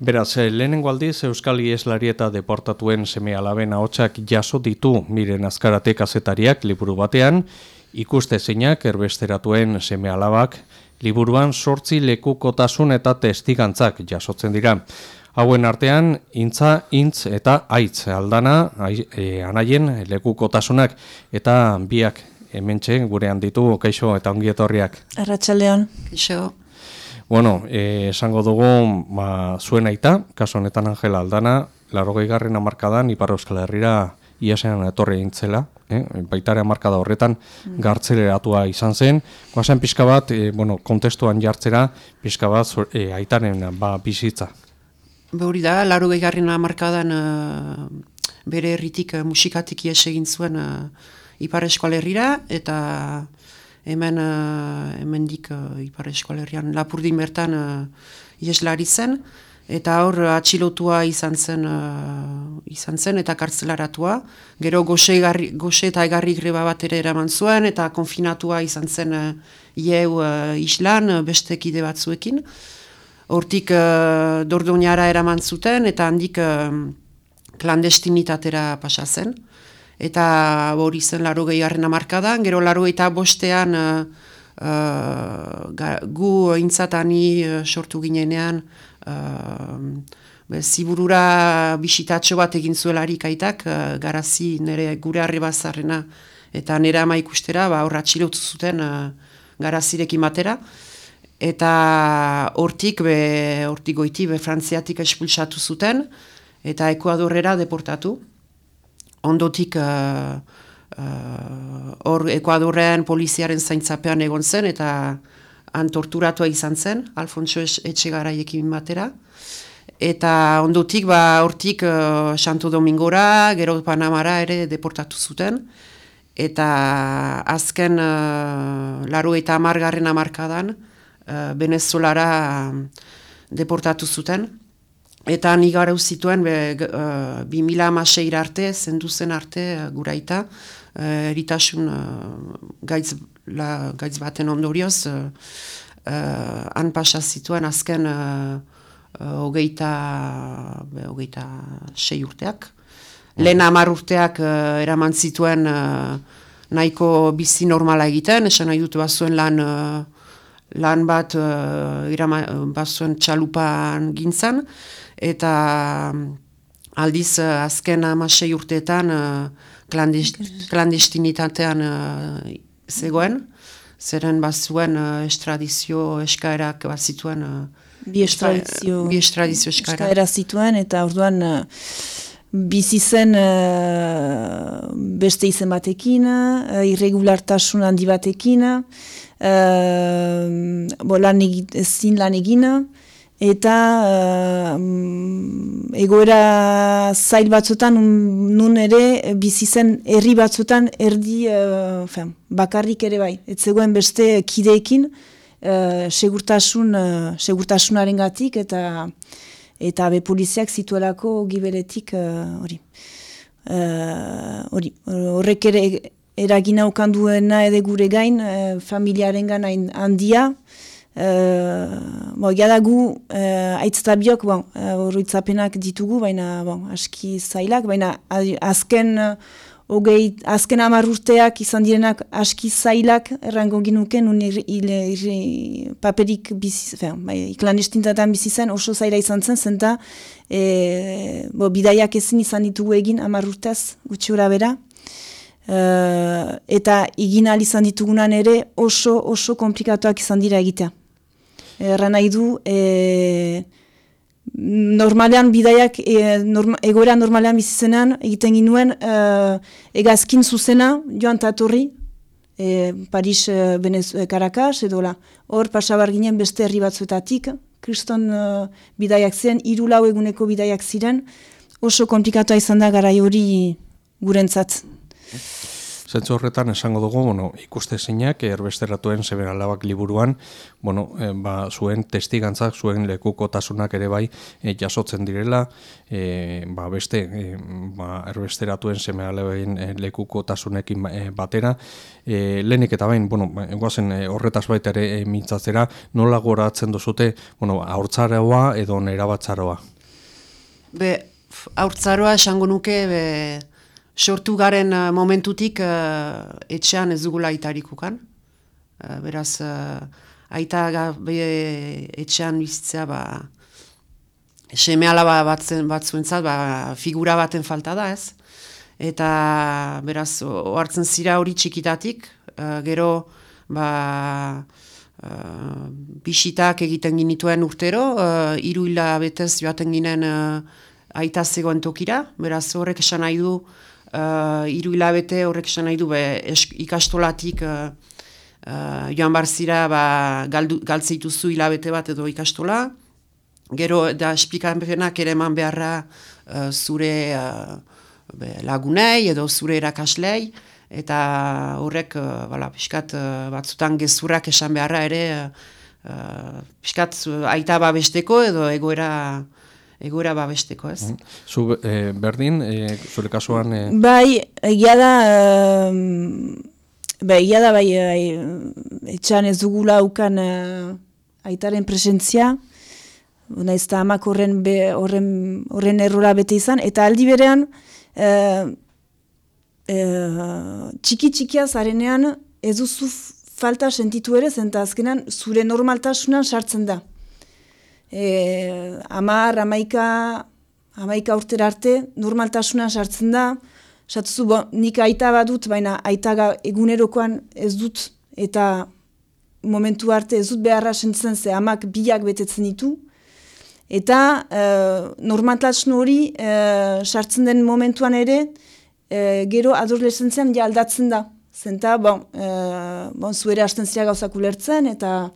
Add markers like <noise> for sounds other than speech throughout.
Beraz, eh, lehenengo aldiz Euskal Ieslari eta deportatuen seme alaben ahotsak jaso ditu miren azkarate kazetariak liburu batean, ikuste zeinak erbesteratuen seme alabak, liburuan sortzi lekukotasun eta testigantzak jasotzen dira. Hauen artean, intza, intz eta aitz aldana, e, anaien lekukotasunak eta biak hementxe gurean ditu, kaixo eta ongietorriak. Arratxaldeon. Kaixo. Bueno, eh, esango dugu, ba, zuen aita, kaso honetan Angela Aldana, laro garren amarkadan, Ipar Euskal Herriera iasean etorri intzela, eh? baitare amarkada horretan mm. gartzeleratua izan zen. Guazen pixka bat, eh, bueno, kontestuan jartzera, pixka bat eh, aitaren ba, bizitza. Behori da, laro garren amarkadan uh, bere erritik uh, musikatik ies egin zuen uh, Ipar Euskal Herriera, eta hemen uh, hemen dik uh, ipar eskolerrian lapurdin bertan uh, ieslari zen. Eta hor atxilotua izan zen izan zen eta kartzelaratua gero goxe, garri, goxe eta egarri greba bat ere eraman zuen eta konfinatua izan zen ieu islan beste kide batzuekin. Hortik uh, dordoniara eraman zuten eta handik uh, klandestinitatera pasa zen eta hori zen laro gehiarren amarkadan, gero laro eta bostean uh, uh, gu intzatani uh, sortu ginenean uh, ziburura bisitatxo bat egin zuelarik aitak, uh, garazi nire gure harri bazarrena eta nire ama ikustera, ba, horra txilotu zuten uh, garazirekin batera. Eta hortik, be, hortik goiti, be, frantziatik espulsatu zuten, eta ekuadorrera deportatu ondotik uh, hor uh, Ekuadorrean poliziaren zaintzapean egon zen eta han torturatua izan zen, Alfonso etxegaraiekin batera. Eta ondotik, ba, hortik uh, Santo Domingora, gero Panamara ere deportatu zuten. Eta azken uh, laro eta amargarren amarkadan uh, Venezuelara deportatu zuten. Eta ni gara zituen be, uh, bi mila amasei arte, zendu zen arte uh, guraita, uh, eritasun uh, gaitz, la, gaitz baten ondorioz, uh, uh, han pasa zituen azken uh, uh, hogeita, be, hogeita sei urteak. Lehen amar urteak uh, eraman zituen uh, nahiko bizi normala egiten, esan nahi dut bazuen lan, uh, lan bat uh, eraman, bazuen txalupan gintzan, eta mm, aldiz uh, azken amasei urteetan uh, klandestinitatean uh, zegoen, zeren bazuen uh, estradizio eskaerak bat zituen bi estradizio, bi estradizio eskaerak. eskaera zituen eta orduan bizi zen uh, beste izen batekin, uh, irregulartasun handi batekin, uh, bo, lan ezin lan egina, eta uh, egoera zail batzutan nun ere bizi zen herri batzutan erdi uh, bakarrik ere bai. Ez zegoen beste kideekin uh, segurtasun uh, segurtasunaren gatik eta eta be poliziak zituelako giberetik hori. Uh, hori. Horrek ere eragina okanduena ere gure gain uh, familiaren ganain handia Uh, bo, gu uh, aitztabiok bon, uh, ditugu, baina bon, aski zailak, baina azken uh, ogei, azken amarrurteak izan direnak aski zailak errango ginuken un paperik bizi, bai, iklandestintatan bizi oso zaila izan zen, zenta e, bo, bidaiak ezin izan ditugu egin amarrurtez gutxi bera. Uh, eta igina izan ditugunan ere oso oso komplikatuak izan dira egitea. Erra nahi du, e, normalean bidaiak, e, norma, egoera normalean bizizenan, egiten ginuen, e, egazkin zuzena, joan tatorri, e, Paris, e, Benez, e, Caracas, edo la, hor pasabar ginen beste herri batzuetatik, kriston e, bidaiak ziren, irulau eguneko bidaiak ziren, oso komplikatu izan da gara hori gurentzat. Zentzu horretan esango dugu, bueno, ikuste zeinak erbesteratuen zeber alabak liburuan, bueno, e, ba, zuen testigantzak, zuen lekukotasunak ere bai e, jasotzen direla, e, ba, beste e, ba, erbesteratuen zeme alabain e, lekukotasunekin batera. E, lehenik eta bain, bueno, egoazen e, horretaz baita ere e, mintzatzera, nola goratzen duzute, bueno, aurtzaroa edo nerabatzaroa? Be, aurtzaroa esango nuke, be, sortu garen uh, momentutik uh, etxean ez dugula aitarikukan. Uh, beraz, uh, aita gabe etxean bizitzea, ba, seme alaba batzen, batzuentzat, ba, figura baten falta da ez. Eta beraz, ohartzen zira hori txikitatik, uh, gero, ba, uh, bisitak egiten ginituen urtero, uh, iru hila betez joaten ginen uh, aita zegoen tokira, beraz horrek esan nahi du, uh, iru hilabete horrek esan nahi du be, ikastolatik uh, uh, joan barzira ba, galtzeituzu hilabete bat edo ikastola. Gero da esplikapenak ere eman beharra uh, zure uh, be, lagunei edo zure erakaslei. Eta horrek, uh, bala, piskat uh, batzutan gezurrak esan beharra ere, uh, piskat uh, aita babesteko edo egoera egoera babesteko, ez? Mm. Zu, e, berdin, e, zure kasuan... E... Bai, egia da, e, bai, egia da, bai, e, etxan ez dugula ukan e, aitaren presentzia, naiz eta amak horren, horren, horren errola bete izan, eta aldi berean, e, e, txiki txikia zarenean, ez duzu falta sentitu ere, zenta azkenan zure normaltasunan sartzen da e, amar, amaika, amaika urtera arte, normaltasuna sartzen da, satuzu, bo, nik aita badut, baina aita egunerokoan ez dut, eta momentu arte ez dut beharra sentzen ze amak biak betetzen ditu, eta e, normaltasun hori e, sartzen den momentuan ere, e, gero adolescentzian ja aldatzen da. Zenta, bon, e, bon zuere hasten zira gauzak ulertzen, eta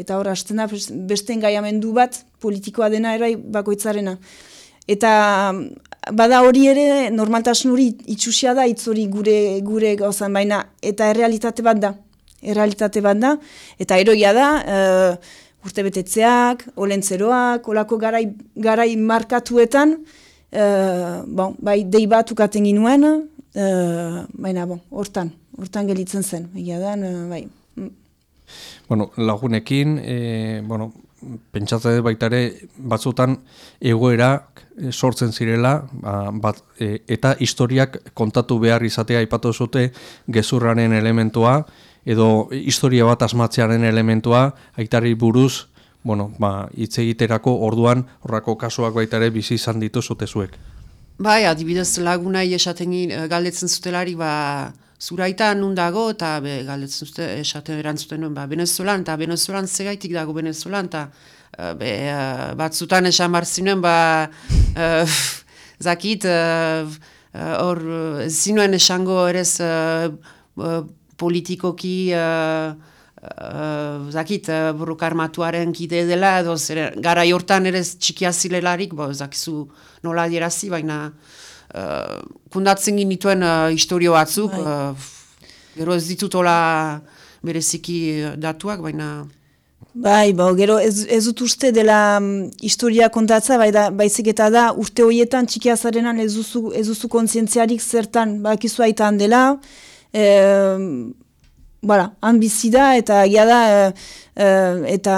eta hor hasten da beste engaiamendu bat politikoa dena erai bakoitzarena. Eta bada hori ere normaltasun hori itxusia da hitz hori gure gure gauzan baina eta errealitate bat da. Errealitate bat da eta eroia da uh, urte betetzeak, olentzeroak, olako garai, garai markatuetan uh, bon, bai dei bat ukaten ginuen uh, baina bon, hortan, hortan gelitzen zen. Egia da, bai. Bueno, lagunekin, e, bueno, pentsatze baita ere batzutan egoerak e, sortzen zirela, ba, bat, e, eta historiak kontatu behar izatea aipatu zute gezurraren elementua, edo historia bat asmatzearen elementua, aitari buruz, bueno, ba, hitz egiterako orduan horrako kasuak baita ere bizi izan ditu zute zuek. Bai, adibidez lagunai esaten galdetzen zutelarik, ba, zuraita nun dago, eta be, galdetzen zute, esaten erantzuten nuen, ba, Venezuelan, eta Venezuelan zegaitik dago Venezuelan, eta uh, batzutan esan barzinuen, ba, <laughs> uh, zakit, hor, uh, zinuen esango erez politikoki, uh, zakit, uh, buruk armatuaren kide dela, edo gara jortan ere txikia zilelarik, bo, zakizu nola dierazi, baina uh, kundatzen ginituen uh, historio batzuk, uh, gero ez ditutola bereziki datuak, baina... Bai, bo, gero ez, ez dut uste dela um, historia kontatza, bai da, baizik eta da urte horietan txikia zarenan ez duzu, ez duzu kontzientziarik zertan, bakizu aitan dela, e, Bara, han bizida eta gira da eta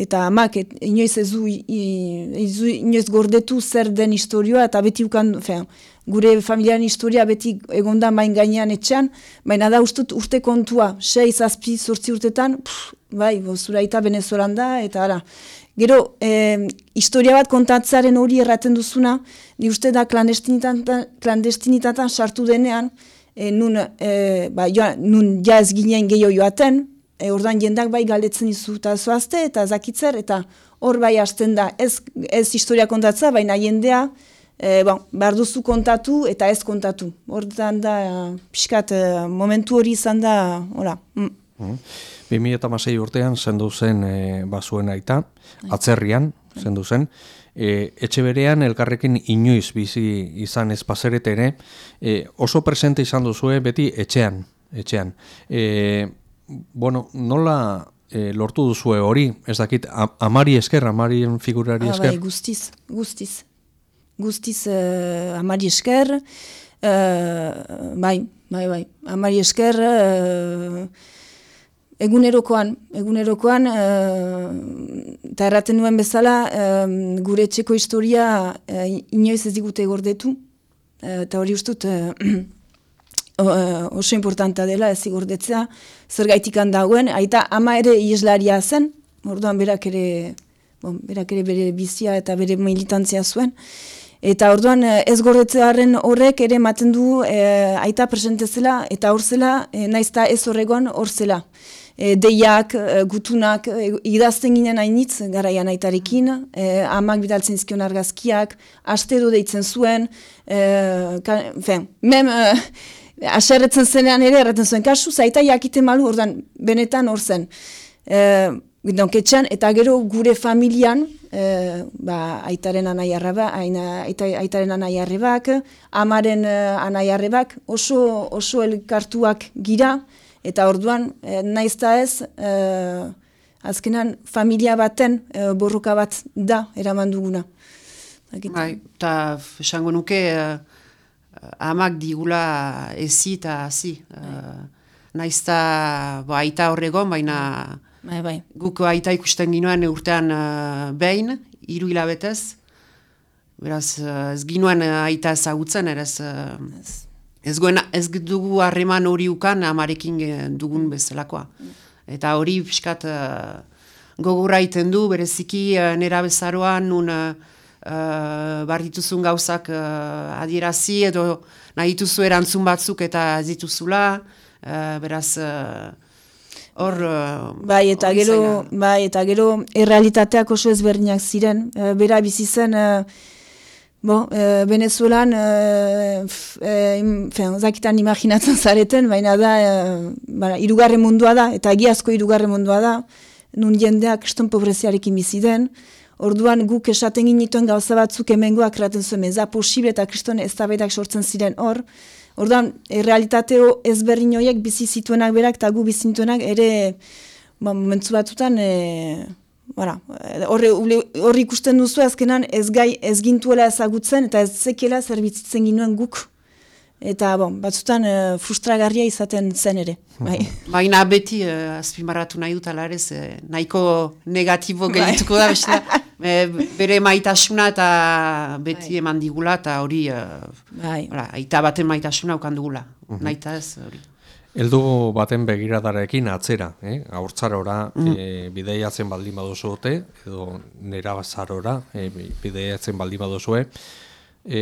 eta amak et, inoiz ez du inoiz gordetu zer den historioa eta beti ukan, fean, gure familiaren historia beti egonda main gainean etxan, baina da ustut urte kontua, sei zazpi sortzi urtetan, pff, bai, zura eta venezolan da, eta ara. Gero, eh, historia bat kontatzaren hori erraten duzuna, ni uste da klandestinitatan sartu denean, e, nun, e, ba, joan, nun ja ez ginen gehiago joaten, e, ordan jendak bai galdetzen izu eta zoazte eta zakitzer, eta hor bai hasten da, ez, ez historia kontatza, baina jendea, e, bon, behar duzu kontatu eta ez kontatu. Hortan da, pixkat, momentu hori izan da, hola. Mm. Mm. 2006 urtean zendu zen e, basuen aita, atzerrian, zendu zen. E, etxe berean elkarrekin inoiz bizi izan ez paseret ere, e, oso presente izan duzue beti etxean. etxean. E, bueno, nola e, lortu duzue hori, ez dakit, amari esker, amarien figurari ah, esker? bai, guztiz, guztiz. Guztiz uh, amari esker, uh, bai, bai, bai, amari esker, uh, egunerokoan, egunerokoan, eta erraten nuen bezala, gure txeko historia uh, inoiz ez digute gordetu, eta hori ustut, <clears throat> oso importanta dela ez igordetzea, zer gaitikan dagoen, aita ama ere ieslaria zen, orduan berak ere, bon, berak ere bere bizia eta bere militantzia zuen, eta orduan ez gordetzearen horrek ere ematen du e, aita presentezela eta hor zela, e, naizta ez horregon hor zela. E, deiak, gutunak, e, idazten ginen hainitz, garaian aitarekin, e, amak bidaltzen zkion argazkiak, astero deitzen zuen, e, ka, fen, mem, aserretzen zenean ere, erraten zuen, kasu, zaita jakite malu, ordan, benetan hor zen. E, Donketxan, eta gero gure familian, e, ba, aitaren anai arreba, aina, aita, aitaren anai arrebak, amaren uh, anai arrebak, oso, oso elkartuak gira, eta orduan, e, naizta ez, e, azkenan, familia baten e, borroka bat da, eraman duguna. Bai, eta esango nuke, amak digula ezi eta hazi. Uh, Naizta ba, aita horregon, baina bai, bai. guk aita ikusten ginoen urtean uh, behin, hiru hilabetez. Beraz, uh, ez ginoen aita ezagutzen, eraz, uh, ez, goen, ez dugu harreman hori ukan amarekin dugun bezalakoa. Eta hori piskat uh, gogorra iten du, bereziki uh, nera bezaroan, nun... Uh, bar dituzun gauzak uh, adierazi edo nahi dituzu erantzun batzuk eta dituzula, uh, beraz hor... Uh, bai, eta gero, bai, eta gero errealitateak oso ezberdinak ziren, bera bizi zen, uh, bo, uh, Venezuelan, uh, uh, zakitan imaginatzen zareten, baina da, uh, irugarre mundua da, eta egiazko irugarre mundua da, nun jendeak eston pobreziarekin bizi den, Orduan guk esaten ginituen gauza batzuk hemengoak eraten zuen, ez da posible eta kriston ez sortzen ziren hor. Orduan, realitateo ezberdin horiek bizi zituenak berak eta gu bizi zituenak ere ba, momentu batzutan e, horri ikusten duzu azkenan ez gai ez gintuela ezagutzen eta ez zekela zerbitzitzen ginuen guk eta bon, batzutan uh, frustragarria izaten zen ere. Bai. <laughs> Baina beti uh, azpimarratu nahi dut ere, nahiko negatibo bai. geldituko da, beste, <laughs> bere maitasuna eta beti bai. eman digula eta hori, uh, bai. aita baten maitasuna ukan dugula, uh -huh. nahi ez hori. Eldu baten begiradarekin atzera, eh? aurtzarora mm. e, bideiatzen baldin baduzu edo nera bazarora e, bideiatzen baldin baduzue, e,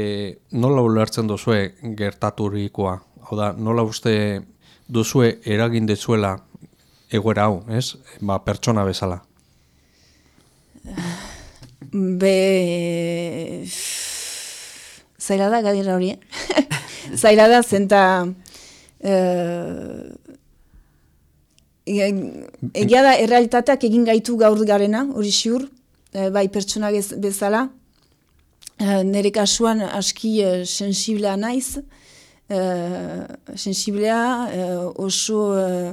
nola ulertzen duzue gertaturikoa? Hau da, nola uste duzue eragin dezuela egoera hau, ez? Ba, pertsona bezala. Be... Zaila da, gadira hori, eh? <laughs> Zaila da, zenta... Uh, egia da, errealitateak egin gaitu gaur garena, hori siur, uh, bai pertsona bezala, Uh, nere kasuan aski uh, sensiblea naiz, uh, sensiblea oso uh,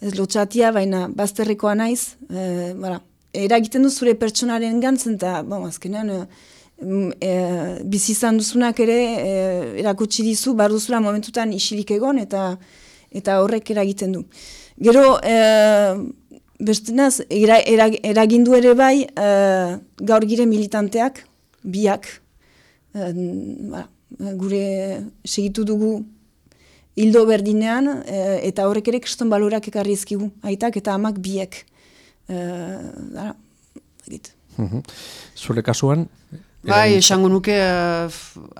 ez lotxatia, baina bazterrekoa naiz, uh, eragiten du zure pertsonaren gantzen, eta bon, azkenean uh, bizizan duzunak ere uh, erakutsi dizu, bar duzula momentutan isilik egon, eta eta horrek eragiten du. Gero, Bestenaz, era, eragindu ere bai, uh, gaur gire militanteak, biak, uh, gure segitu dugu hildo berdinean, uh, eta horrek ere kriston balorak ekarri ezkigu, aitak eta amak biek. Uh, mhm. Zure kasuan? Bai, esango nuke, uh,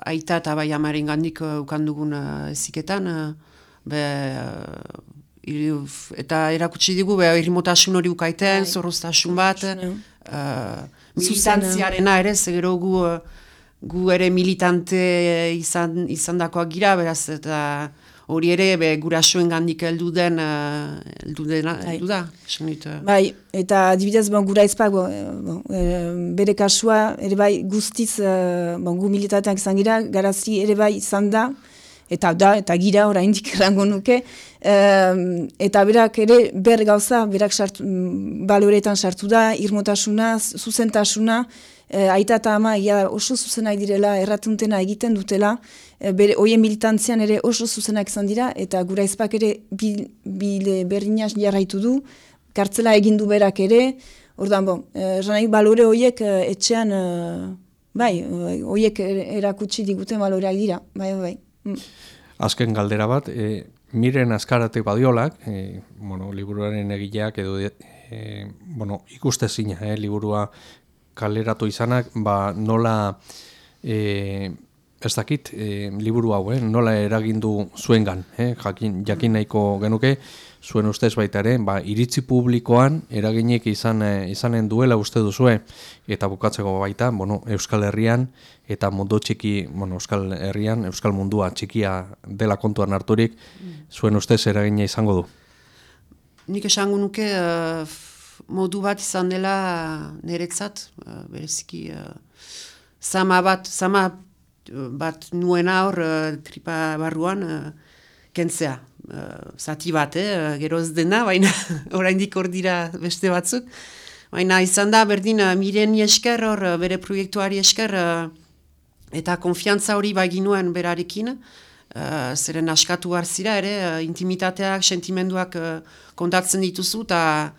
aita eta bai amaren gandik uh, ukandugun uh, eziketan, uh, be, eta erakutsi digu, beha irrimotasun hori ukaiten, bai. zorroztasun bat, uh, militantziarena ere, zegero gu, gu ere militante izan, izan dakoak gira, beraz, eta hori ere be, gurasoen gandik heldu den, uh, heldu dena, heldu da. dut, uh, Bai, eta adibidez, bon, gura ezpak, bon, eh, bon, eh, bere kasua, ere bai guztiz, eh, bon, gu militateak izan gira, garazi ere bai izan da, eta da, eta gira oraindik <laughs> erango nuke, em, eta berak ere ber gauza, berak sartu, mm, baloretan sartu da, irmotasuna, zuzentasuna, eh, aita eta ama ia oso zuzenak direla, erratuntena egiten dutela, eh, bere, oien militantzian ere oso zuzenak izan dira, eta gura ezpak ere bil, bile berriñaz jarraitu du, kartzela egin du berak ere, ordan bon, eh, nahi balore horiek eh, etxean, eh, bai, eh, horiek er- erakutsi diguten baloreak dira, bai, bai. Mm. Azken galdera bat, e, miren azkarate badiolak, e, bueno, liburuaren egileak edo e, bueno, ikuste zina, e, liburua kaleratu izanak, ba, nola e, ez dakit, e, liburu hau, eh, nola eragindu zuengan, eh, jakin, jakin nahiko genuke, zuen ustez baita ere, ba, iritzi publikoan eraginik izan, e, izanen duela uste duzue, eta bukatzeko baita, bueno, Euskal Herrian, eta mundu txiki, bueno, Euskal Herrian, Euskal mundua txikia dela kontuan harturik, zuen ustez eragina izango du. Nik esango nuke uh, modu bat izan dela niretzat, uh, bereziki uh, zama bat, zama uh, bat nuena hor uh, tripa barruan uh, kentzea. Uh, zati bat, eh, gero ez dena, baina <laughs> oraindik hor dira beste batzuk. Baina izan da berdin uh, miren esker hor bere proiektuari esker eta konfiantza hori baginuen berarekin, uh, zeren askatu zira ere, uh, intimitateak, sentimenduak uh, kontatzen dituzu, eta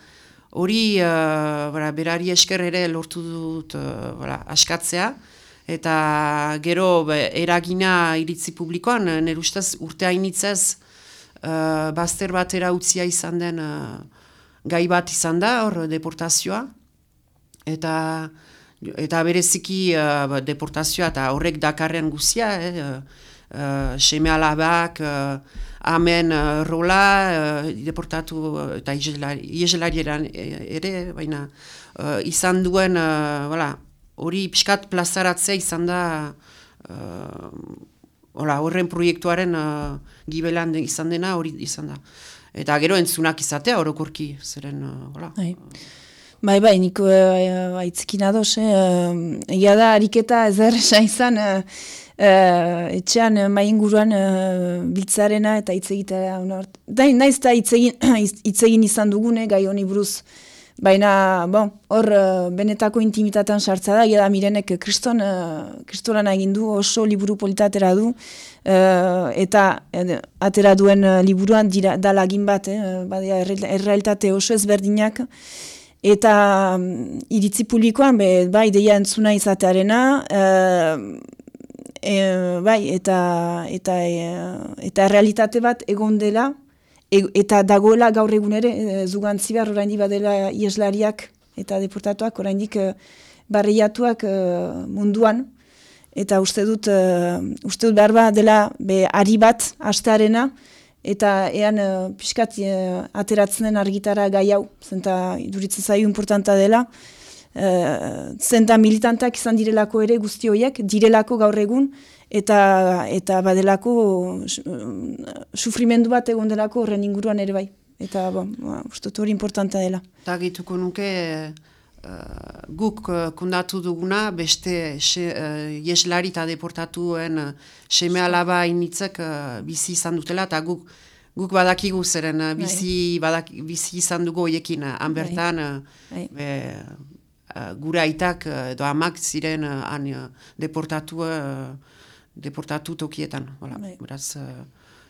hori uh, berari esker ere lortu dut uh, bara, askatzea, eta gero be, eragina iritzi publikoan, nire ustez urte hainitzez, uh, bazter batera utzia izan den uh, gai bat izan da, hor deportazioa, eta eta bereziki uh, deportazioa eta horrek dakarren guzia, eh, uh, uh, seme alabak, uh, amen uh, rola, uh, deportatu uh, eta ieselarieran ere, baina uh, izan duen, uh, hori pixkat plazaratzea izan da uh, horren proiektuaren uh, gibelan de- izan dena hori izan da. Eta gero entzunak izatea orokorki, zeren, uh, hola. Bai. Bai, bai, niko uh, aitzikin ados, eh? uh, egia da, ariketa ez erresa <laughs> izan, uh, uh, etxean uh, mainguruan uh, biltzarena eta hitz egitea. unart- Da, naiz eta <clears throat> hitz egin, izan dugune, gai honi buruz. Baina, bon, hor benetako intimitatean sartza da, egia da mirenek kriston, kristolana egin du, oso liburu politatera du, eta eh, atera duen liburuan dira, da lagin bat, eh, erre- errealitate oso ezberdinak, eta mm, iritzi publikoan, be, bai, deia entzuna izatearena, e, bai, eta, eta, e, eta realitate bat egon dela, e, eta dagoela gaur egun ere, e, zugantzi behar oraindik badela ieslariak eta deportatuak oraindik e, barriatuak e, munduan, eta uste dut, e, uste dut behar bat dela be, ari bat hastearena, eta ean uh, pixkat uh, ateratzen den argitara gai hau, zenta iduritzen zaio importanta dela, uh, zenta militantak izan direlako ere guzti horiek, direlako gaur egun, eta eta badelako uh, sufrimendu bat egon delako horren inguruan ere bai. Eta bon, ba, uste hori importanta dela. Eta gehituko nuke uh, guk uh, kondatu duguna beste se, ieslari eta deportatuen seme alaba initzek bizi izan dutela eta guk guk badakigu zeren bizi, badak, bizi izan dugu hoiekin han bertan uh, gure aitak uh, edo amak ziren uh, han deportatu deportatu tokietan. Voilà. Bai. Beraz, uh,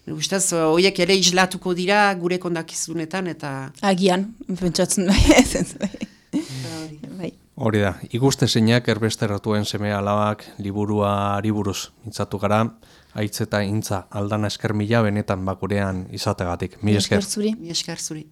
uh, hoiek ere islatuko dira gure kondakizunetan eta Agian, pentsatzen bai, <laughs> bai. bai. Hori da, ikuste zeinak erbesteratuen seme alabak liburuari buruz mintzatu gara, aitz eta intza aldana esker mila benetan bakurean izategatik. Mi esker. zuri. Mi esker zuri.